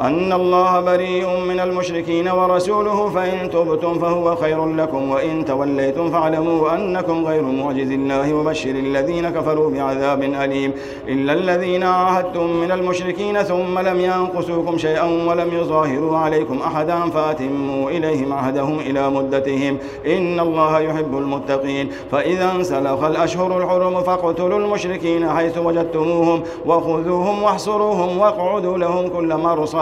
أن الله بريء من المشركين ورسوله فإن تبتم فهو خير لكم وإن توليتم فاعلموا أنكم غير معجز الله وبشر الذين كفروا بعذاب أليم. إلا الذين عاهدتم من المشركين ثم لم ينقصوكم شيئا ولم يظاهروا عليكم أحدا فأتموا إليهم عهدهم إلى مدتهم. إن الله يحب المتقين. فإذا انسلخ الأشهر الحرم فاقتلوا المشركين حيث وجدتموهم وخذوهم واحصروهم واقعدوا لهم كل مرصد.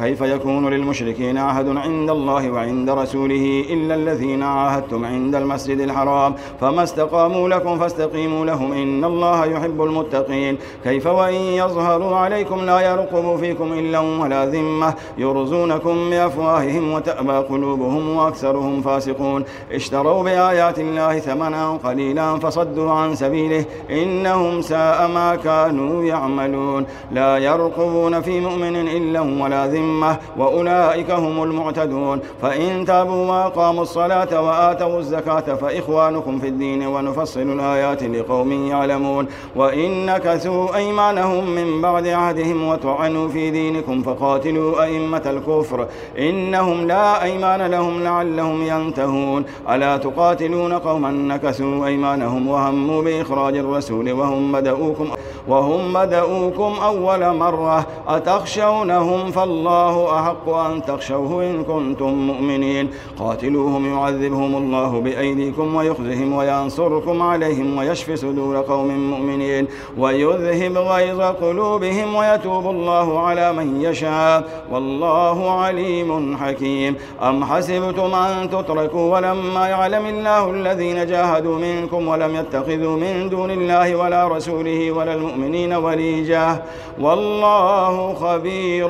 كيف يكون للمشركين عهد عند الله وعند رسوله إلا الذين عاهدتم عند المسجد الحرام فما استقاموا لكم فاستقيموا لهم إن الله يحب المتقين كيف وإن يظهروا عليكم لا يرقبوا فيكم إلا ولا ذمة يرزونكم بأفواههم وتأبى قلوبهم وأكثرهم فاسقون اشتروا بآيات الله ثمنا قليلا فصدوا عن سبيله إنهم ساء ما كانوا يعملون لا يرقبون في مؤمن إلا ولا ذمة الذمة وأولئك هم المعتدون. فإن تابوا وأقاموا الصلاة وآتوا الزكاة فإخوانكم في الدين ونفصل الآيات لقوم يعلمون. وإن نكثوا أيمانهم من بعد عهدهم وطعنوا في دينكم فقاتلوا أئمة الكفر. إنهم لا أيمان لهم لعلهم ينتهون. ألا تقاتلون قوما نكثوا أيمانهم وهموا بإخراج الرسول وهم بدؤوكم؟ وهم بدؤوكم أول مرة أتخشونهم فالله أحق أن تخشوه إن كنتم مؤمنين. قاتلوهم يعذبهم الله بأيديكم ويخزهم وينصركم عليهم ويشفي صدور قوم مؤمنين ويذهب غيظ قلوبهم ويتوب الله على من يشاء. والله عليم حكيم. أم حسبتم أن تتركوا ولما يعلم الله الذين جاهدوا منكم ولم يتخذوا من دون الله ولا رسوله ولا المؤمنين المؤمنين وليجة. والله خبير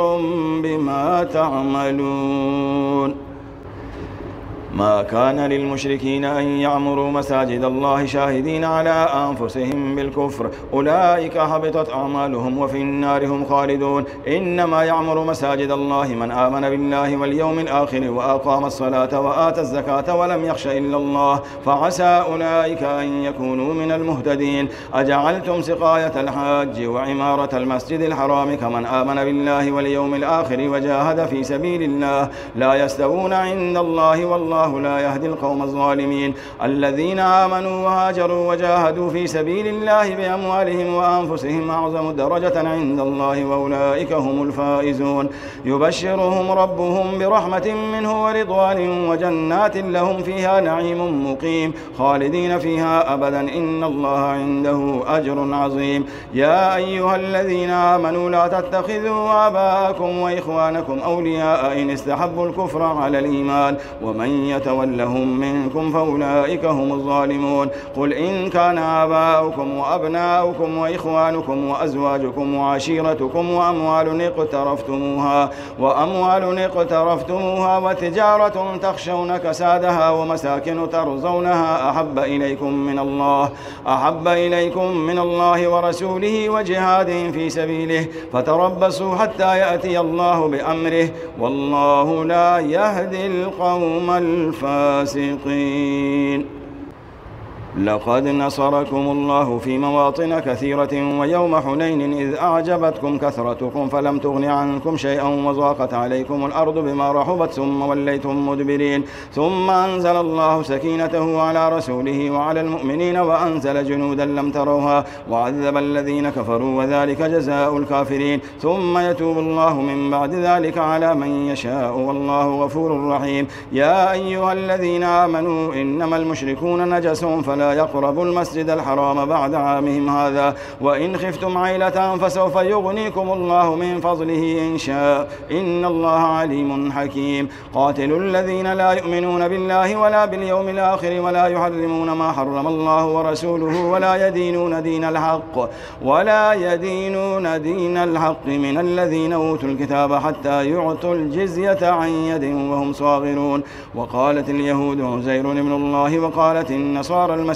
بما تعملون. ما كان للمشركين أن يعمروا مساجد الله شاهدين على أنفسهم بالكفر. أولئك حبطت أعمالهم وفي النار هم خالدون. إنما يعمر مساجد الله من آمن بالله واليوم الآخر وأقام الصلاة وآتى الزكاة ولم يخش إلا الله. فعسى أولئك أن يكونوا من المهتدين. أجعلتم سقاية الحاج وعمارة المسجد الحرام كمن آمن بالله واليوم الآخر وجاهد في سبيل الله. لا يستوون عند الله والله والله لا يهدي القوم الظالمين. الذين آمنوا وهاجروا وجاهدوا في سبيل الله بأموالهم وأنفسهم أعظم درجة عند الله وأولئك هم الفائزون. يبشرهم ربهم برحمة منه ورضوان وجنات لهم فيها نعيم مقيم. خالدين فيها أبدا. إن الله عنده أجر عظيم. يا أيها الذين آمنوا لا تتخذوا آباءكم وإخوانكم أولياء إن استحبوا الكفر على الإيمان. ومن يتولهم منكم فأولئك هم الظالمون. قل إن كان آباؤكم وأبناؤكم وإخوانكم وأزواجكم وعشيرتكم وأموال اقترفتموها وأموال اقترفتموها وتجارة تخشون كسادها ومساكن ترضونها أحب إليكم من الله أحب إليكم من الله ورسوله وجهاد في سبيله فتربصوا حتى يأتي الله بأمره والله لا يهدي القوم الفاسقين. لقد نصركم الله في مواطن كثيرة ويوم حنين إذ أعجبتكم كثرتكم فلم تغن عنكم شيئا وضاقت عليكم الأرض بما رحبت ثم وليتم مدبرين ثم أنزل الله سكينته على رسوله وعلى المؤمنين وأنزل جنودا لم تروها وعذب الذين كفروا وذلك جزاء الكافرين ثم يتوب الله من بعد ذلك على من يشاء والله غفور رحيم يا أيها الذين آمنوا إنما المشركون نجس فلا يقربوا المسجد الحرام بعد عامهم هذا. وإن خفتم عيلة فسوف يغنيكم الله من فضله إن شاء. إن الله عليم حكيم. قاتلوا الذين لا يؤمنون بالله ولا باليوم الآخر ولا يحرمون ما حرم الله ورسوله ولا يدينون دين الحق. ولا يدينون دين الحق من الذين أوتوا الكتاب حتى يعطوا الجزية عن يد وهم صاغرون. وقالت اليهود عزير ابن الله وقالت النصارى المسيح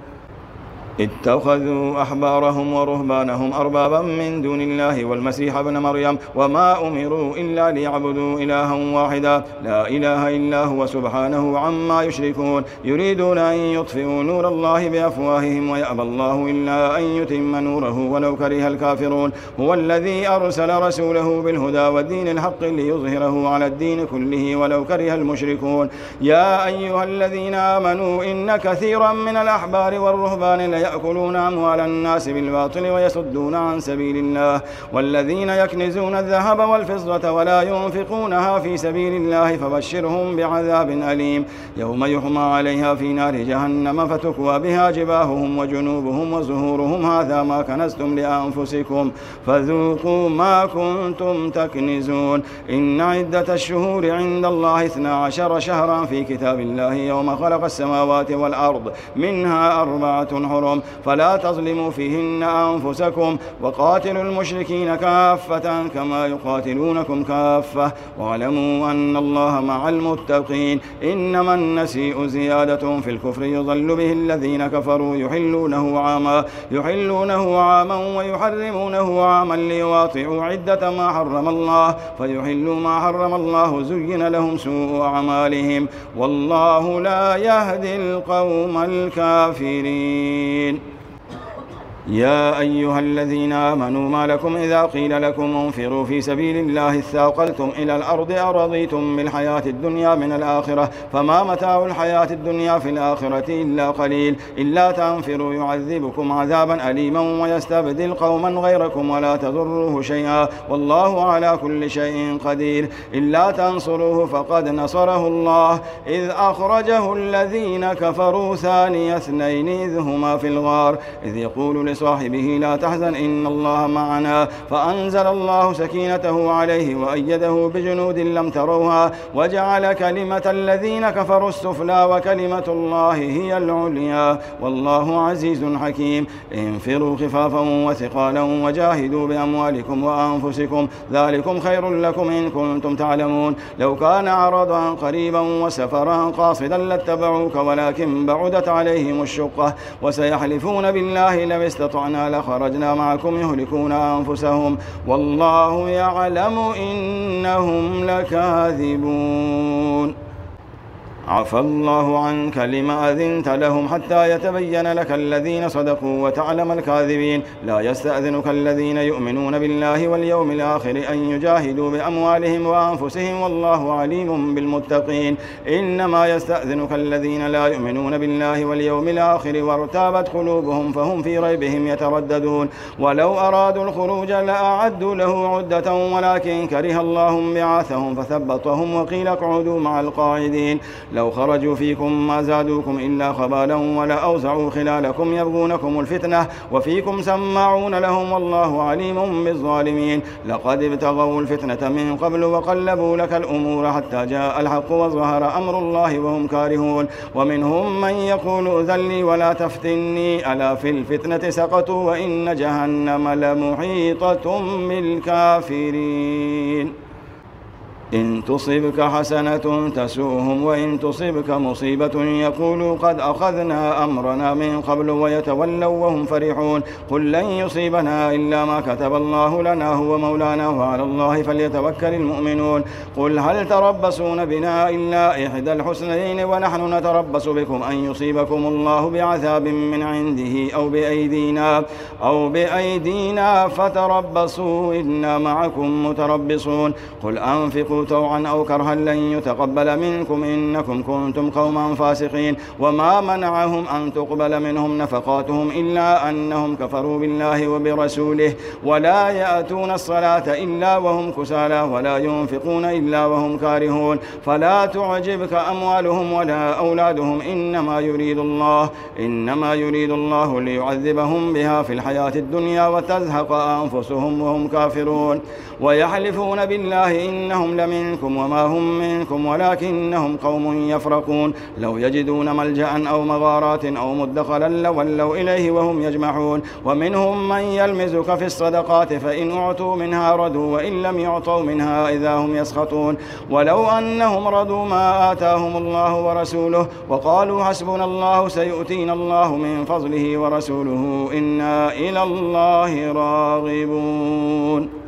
اتخذوا أحبارهم ورهبانهم أربابا من دون الله والمسيح ابن مريم وما أمروا إلا ليعبدوا إلها واحدا. لا إله إلا هو سبحانه عما يشركون. يريدون أن يطفئوا نور الله بأفواههم ويأبى الله إلا أن يتم نوره ولو كره الكافرون. هو الذي أرسل رسوله بالهدى والدين الحق ليظهره على الدين كله ولو كره المشركون. يا أيها الذين آمنوا إن كثيرا من الأحبار والرهبان يأكلون أموال الناس بالباطل ويصدون عن سبيل الله والذين يكنزون الذهب والفضة ولا ينفقونها في سبيل الله فبشرهم بعذاب أليم. يوم يحمى عليها في نار جهنم فتكوى بها جباههم وجنوبهم وزهورهم. هذا ما كنزتم لأنفسكم. فذوقوا ما كنتم تكنزون. إن عدة الشهور عند الله اثنا عشر شهرا في كتاب الله يوم خلق السماوات والأرض. منها أربعة حرم. فلا تظلموا فيهن أنفسكم وقاتلوا المشركين كافة كما يقاتلونكم كافة واعلموا أن الله مع المتقين إنما النسيء زيادة في الكفر يضل به الذين كفروا يحلونه عاما يحلونه عاما ويحرمونه عاما ليواطئوا عدة ما حرم الله فيحلوا ما حرم الله زين لهم سوء أعمالهم والله لا يهدي القوم الكافرين in يا أيها الذين آمنوا ما لكم إذا قيل لكم انفروا في سبيل الله اثاقلتم إلى الأرض أرضيتم بالحياة الدنيا من الآخرة فما متاع الحياة الدنيا في الآخرة إلا قليل إلا تنفروا يعذبكم عذابا أليما ويستبدل قوما غيركم ولا تضروه شيئا والله على كل شيء قدير إلا تنصروه فقد نصره الله إذ أخرجه الذين كفروا ثاني اثنين إذ هما في الغار إذ يقول لصاحبه لا تحزن إن الله معنا. فأنزل الله سكينته عليه وأيده بجنود لم تروها. وجعل كلمة الذين كفروا السفلى وكلمة الله هي العليا. والله عزيز حكيم. انفروا خفافا وثقالا وجاهدوا بأموالكم وأنفسكم. ذلكم خير لكم إن كنتم تعلمون. لو كان عرضا قريبا وسفرا قاصدا لاتبعوك ولكن بعدت عليهم الشقة. وسيحلفون بالله لو استطعنا لخرجنا معكم يهلكون أنفسهم. والله يعلم إنهم لكاذبون. عفى الله عنك لما أذنت لهم حتى يتبين لك الذين صدقوا وتعلم الكاذبين. لا يستأذنك الذين يؤمنون بالله واليوم الآخر أن يجاهدوا بأموالهم وأنفسهم والله عليم بالمتقين. إنما يستأذنك الذين لا يؤمنون بالله واليوم الآخر وارتابت قلوبهم فهم في ريبهم يترددون. ولو أرادوا الخروج لأعدوا له عدة ولكن كره الله بعاثهم فثبطهم وقيل اقعدوا مع القاعدين. لو خرجوا فيكم ما زادوكم إلا خبالا ولا أوزعوا خلالكم يبغونكم الفتنة وفيكم سماعون لهم والله عليم بالظالمين. لقد ابتغوا الفتنة من قبل وقلبوا لك الأمور حتى جاء الحق وظهر أمر الله وهم كارهون. ومنهم من يقول ذلي ولا تفتني. ألا في الفتنة سقطوا وإن جهنم لمحيطة بالكافرين. إن تصبك حسنة تسوهم وإن تصبك مصيبة يقولوا قد أخذنا أمرنا من قبل ويتولوا وهم فرحون قل لن يصيبنا إلا ما كتب الله لنا هو مولانا وعلى الله فليتوكل المؤمنون قل هل تربصون بنا إلا إحدى الحسنين ونحن نتربص بكم أن يصيبكم الله بعذاب من عنده أو بأيدينا أو بأيدينا فتربصوا إنا معكم متربصون قل أنفقوا توعا أو كرها لن يتقبل منكم إنكم كنتم قوما فاسقين وما منعهم أن تقبل منهم نفقاتهم إلا أنهم كفروا بالله وبرسوله ولا يأتون الصلاة إلا وهم كسالى ولا ينفقون إلا وهم كارهون فلا تعجبك أموالهم ولا أولادهم إنما يريد الله إنما يريد الله ليعذبهم بها في الحياة الدنيا وتزهق أنفسهم وهم كافرون ويحلفون بالله إنهم لمنكم وما هم منكم ولكنهم قوم يفرقون. لو يجدون ملجأ أو مغارات أو مدخلا لولوا إليه وهم يجمعون. ومنهم من يلمزك في الصدقات فإن أعطوا منها ردوا وإن لم يعطوا منها إذا هم يسخطون. ولو أنهم رضوا ما آتاهم الله ورسوله وقالوا حسبنا الله سيؤتينا الله من فضله ورسوله إنا إلى الله راغبون.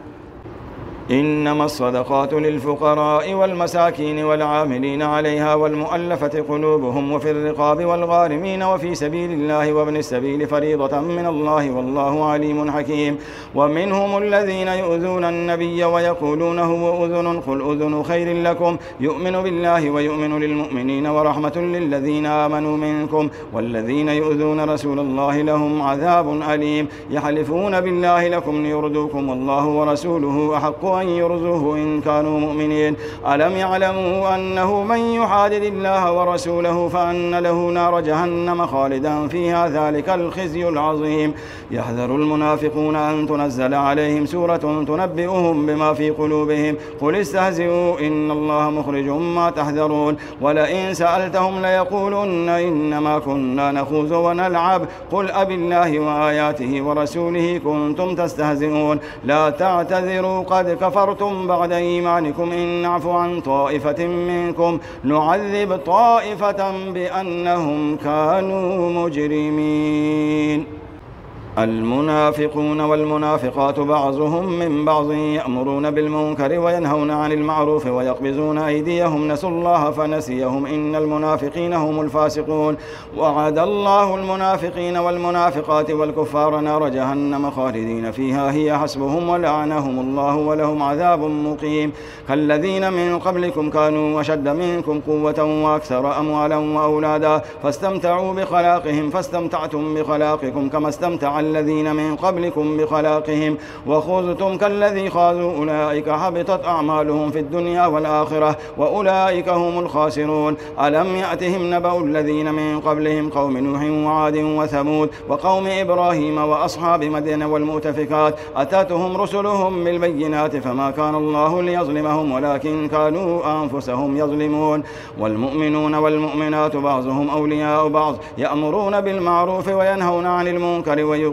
إنما الصدقات للفقراء والمساكين والعاملين عليها والمؤلفة قلوبهم وفي الرقاب والغارمين وفي سبيل الله وابن السبيل فريضة من الله والله عليم حكيم. ومنهم الذين يؤذون النبي ويقولون هو أذن قل أذن خير لكم. يؤمن بالله ويؤمن للمؤمنين ورحمة للذين آمنوا منكم. والذين يؤذون رسول الله لهم عذاب أليم. يحلفون بالله لكم ليردوكم والله ورسوله أحق أن يرزوه إن كانوا مؤمنين. ألم يعلموا أنه من يحادد الله ورسوله فأن له نار جهنم خالدا فيها ذلك الخزي العظيم. يحذر المنافقون أن تنزل عليهم سورة تنبئهم بما في قلوبهم. قل استهزئوا إن الله مخرج ما تحذرون. ولئن سألتهم ليقولن إنما كنا نخوض ونلعب. قل أب الله وآياته ورسوله كنتم تستهزئون. لا تعتذروا قد كفرتم بعد إيمانكم إن نعفو عن طائفة منكم نعذب طائفة بأنهم كانوا مجرمين. المنافقون والمنافقات بعضهم من بعض يأمرون بالمنكر وينهون عن المعروف ويقبضون أيديهم. نسوا الله فنسيهم. إن المنافقين هم الفاسقون. وعد الله المنافقين والمنافقات والكفار نار جهنم خالدين فيها. هي حسبهم ولعنهم الله ولهم عذاب مقيم. كالذين من قبلكم كانوا وشد منكم قوة وأكثر أموالا وأولادا. فاستمتعوا بخلاقهم. فاستمتعتم بخلاقكم كما استمتع الذين من قبلكم بخلاقهم وخذتم كالذي خاذوا أولئك حبطت أعمالهم في الدنيا والآخرة وأولئك هم الخاسرون. ألم يأتهم نبأ الذين من قبلهم قوم نوح وعاد وثمود وقوم إبراهيم وأصحاب مدين والمؤتفكات؟ أتتهم رسلهم بالبينات فما كان الله ليظلمهم ولكن كانوا أنفسهم يظلمون. والمؤمنون والمؤمنات بعضهم أولياء بعض يأمرون بالمعروف وينهون عن المنكر ويقيمون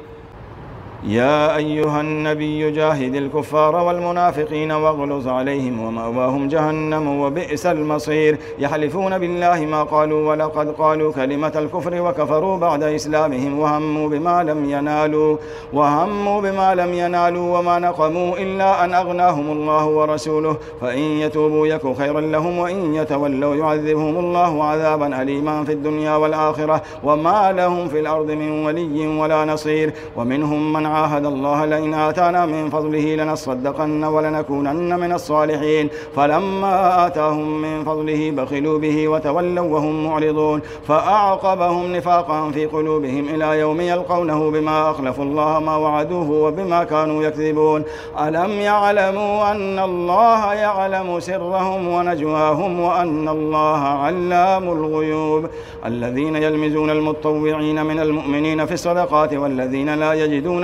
يا أيها النبي جاهد الكفار والمنافقين واغلظ عليهم ومأواهم جهنم وبئس المصير. يحلفون بالله ما قالوا ولقد قالوا كلمة الكفر وكفروا بعد إسلامهم وهموا بما لم ينالوا وهموا بما لم ينالوا وما نقموا إلا أن أغناهم الله ورسوله. فإن يتوبوا يك خيرا لهم وإن يتولوا يعذبهم الله عذابا أليما في الدنيا والآخرة. وما لهم في الأرض من ولي ولا نصير. ومنهم من عاهد الله لئن آتانا من فضله لنصدقن ولنكونن من الصالحين. فلما آتاهم من فضله بخلوا به وتولوا وهم معرضون. فأعقبهم نفاقا في قلوبهم إلى يوم يلقونه بما أخلفوا الله ما وعدوه وبما كانوا يكذبون. ألم يعلموا أن الله يعلم سرهم ونجواهم وأن الله علام الغيوب؟ الذين يلمزون المطوعين من المؤمنين في الصدقات والذين لا يجدون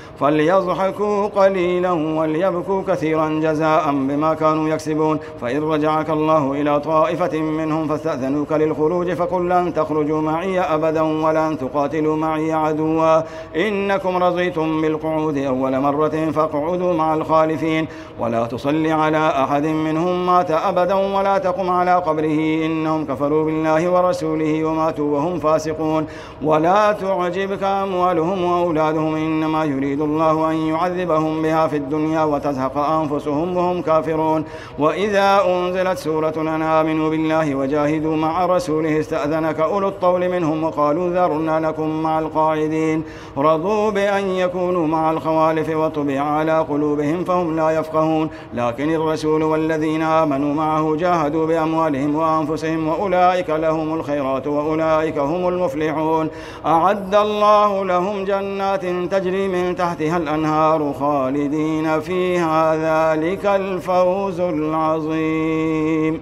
فليضحكوا قليلا وليبكوا كثيرا جزاء بما كانوا يكسبون. فإن رجعك الله إلى طائفة منهم فاستأذنوك للخروج فقل لن تخرجوا معي أبدا ولن تقاتلوا معي عدوا. إنكم رضيتم بالقعود أول مرة فاقعدوا مع الخالفين. ولا تصل على أحد منهم مات أبدا ولا تقم على قبره. إنهم كفروا بالله ورسوله وماتوا وهم فاسقون. ولا تعجبك أموالهم وأولادهم إنما يريد الله أن يعذبهم بها في الدنيا وتزهق أنفسهم وهم كافرون. وإذا أنزلت سورة أن آمنوا بالله وجاهدوا مع رسوله استأذنك أولو الطول منهم وقالوا ذرنا لكم مع القاعدين. رضوا بأن يكونوا مع الخوالف وطبع على قلوبهم فهم لا يفقهون. لكن الرسول والذين آمنوا معه جاهدوا بأموالهم وأنفسهم وأولئك لهم الخيرات وأولئك هم المفلحون. أعد الله لهم جنات تجري من تحت تحتها الأنهار خالدين فيها ذلك الفوز العظيم.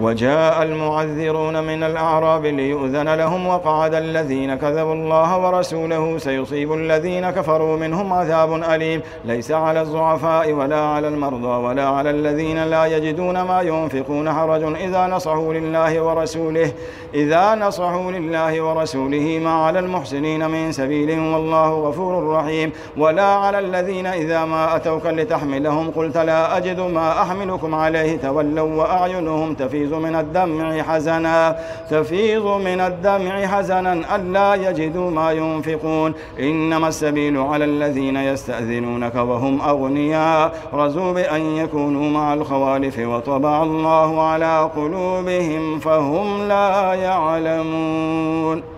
وجاء المعذرون من الأعراب ليؤذن لهم وقعد الذين كذبوا الله ورسوله سيصيب الذين كفروا منهم عذاب أليم. ليس على الضعفاء ولا على المرضى ولا على الذين لا يجدون ما ينفقون حرج إذا نصحوا لله ورسوله إذا نصحوا لله ورسوله ما على المحسنين من سبيل. والله غفور رحيم. ولا على الذين إذا ما أتوك لتحملهم قلت لا أجد ما أحملكم عليه تولوا وأعينهم تفيض. تفيض من الدمع حزنا تفيض من الدمع حزنا ألا يجدوا ما ينفقون. إنما السبيل على الذين يستأذنونك وهم أغنياء. رزوا بأن يكونوا مع الخوالف وطبع الله على قلوبهم فهم لا يعلمون.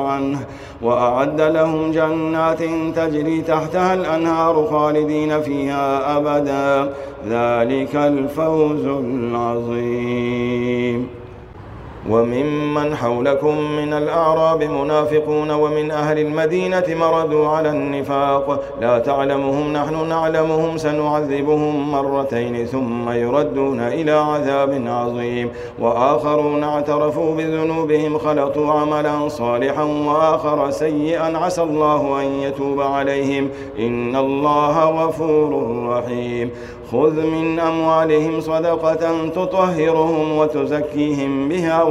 عنه وأعد لهم جنات تجري تحتها الأنهار خالدين فيها أبدا. ذلك الفوز العظيم. وممن حولكم من الأعراب منافقون ومن أهل المدينة مردوا على النفاق. لا تعلمهم نحن نعلمهم سنعذبهم مرتين ثم يردون إلى عذاب عظيم. وآخرون اعترفوا بذنوبهم خلطوا عملا صالحا وآخر سيئا. عسى الله أن يتوب عليهم. إن الله غفور رحيم. خذ من أموالهم صدقة تطهرهم وتزكيهم بها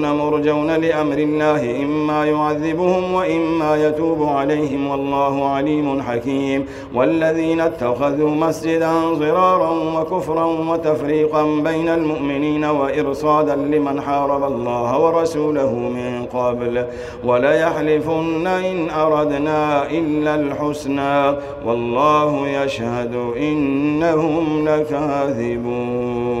مخلفون مرجون لأمر الله إما يعذبهم وإما يتوب عليهم. والله عليم حكيم. والذين اتخذوا مسجدا ضرارا وكفرا وتفريقا بين المؤمنين وإرصادا لمن حارب الله ورسوله من قبل. وليحلفن إن أردنا إلا الحسنى. والله يشهد إنهم لكاذبون.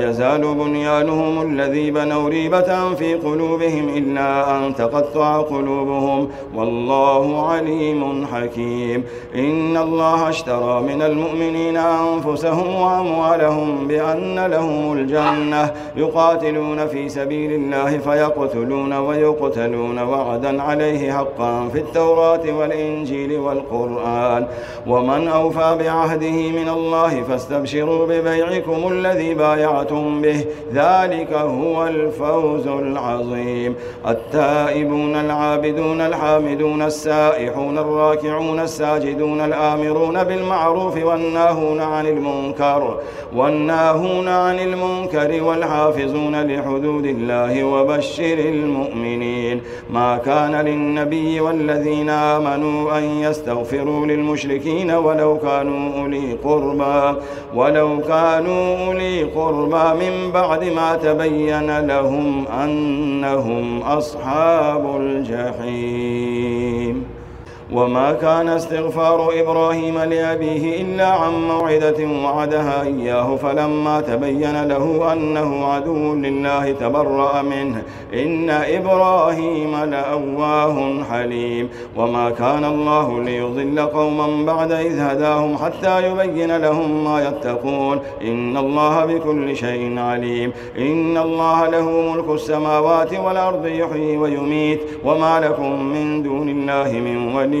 يزال بنيانهم الذي بنوا ريبة في قلوبهم إلا أن تقطع قلوبهم. والله عليم حكيم. إن الله اشترى من المؤمنين أنفسهم وأموالهم بأن لهم الجنة. يقاتلون في سبيل الله فيقتلون ويقتلون وعدا عليه حقا في التوراة والإنجيل والقرآن. ومن أوفى بعهده من الله فاستبشروا ببيعكم الذي بايعتم به. ذلك هو الفوز العظيم. التائبون العابدون الحامدون السائحون الراكعون الساجدون الآمرون بالمعروف والناهون عن المنكر والناهون عن المنكر والحافظون لحدود الله وبشر المؤمنين. ما كان كان للنبي والذين آمنوا أن يستغفروا للمشركين ولو كانوا أولي قربى ولو كانوا أولي قربى من بعد ما تبين لهم أنهم أصحاب الجحيم. وما كان استغفار إبراهيم لأبيه إلا عن موعدة وعدها إياه فلما تبين له أنه عدو لله تبرأ منه. إن إبراهيم لأواه حليم. وما كان الله ليضل قوما بعد إذ هداهم حتى يبين لهم ما يتقون. إن الله بكل شيء عليم. إن الله له ملك السماوات والأرض يحيي ويميت. وما لكم من دون الله من ولي.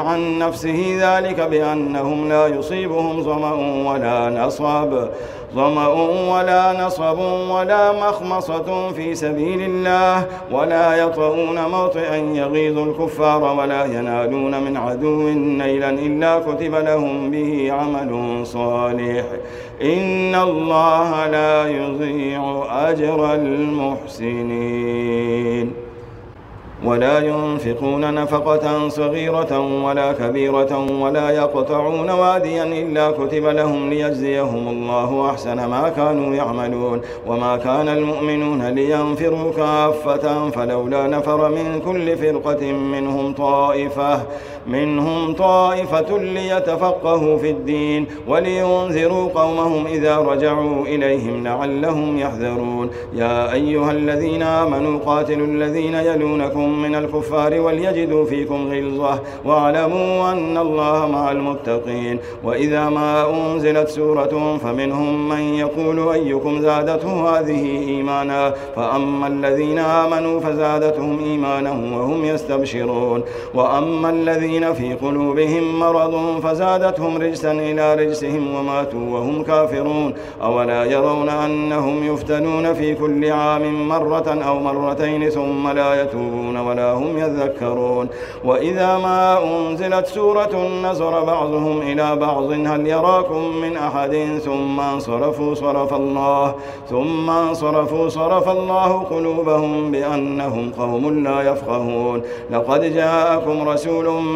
عن نفسه ذلك بأنهم لا يصيبهم ظمأ ولا نصب. ظمأ ولا نصب ولا مخمصة في سبيل الله ولا يطؤون موطئا يغيظ الكفار ولا ينالون من عدو نيلا إلا كتب لهم به عمل صالح. إن الله لا يضيع أجر المحسنين. ولا ينفقون نفقة صغيرة ولا كبيرة ولا يقطعون واديا إلا كتب لهم ليجزيهم الله أحسن ما كانوا يعملون وما كان المؤمنون لينفروا كافة فلولا نفر من كل فرقة منهم طائفة منهم طائفة ليتفقهوا في الدين ولينذروا قومهم إذا رجعوا إليهم لعلهم يحذرون. يا أيها الذين آمنوا قاتلوا الذين يلونكم من الكفار وليجدوا فيكم غلظة واعلموا أن الله مع المتقين. وإذا ما أنزلت سورة فمنهم من يقول أيكم زادته هذه إيمانا؟ فأما الذين آمنوا فزادتهم إيمانا وهم يستبشرون. وأما الذين الذين في قلوبهم مرض فزادتهم رجسا إلى رجسهم وماتوا وهم كافرون. أولا يرون أنهم يفتنون في كل عام مرة أو مرتين ثم لا يتوبون ولا هم يذكرون. وإذا ما أنزلت سورة نزر بعضهم إلى بعض هل يراكم من أحد؟ ثم انصرفوا صرف الله ثم انصرفوا صرف الله قلوبهم بأنهم قوم لا يفقهون. لقد جاءكم رسول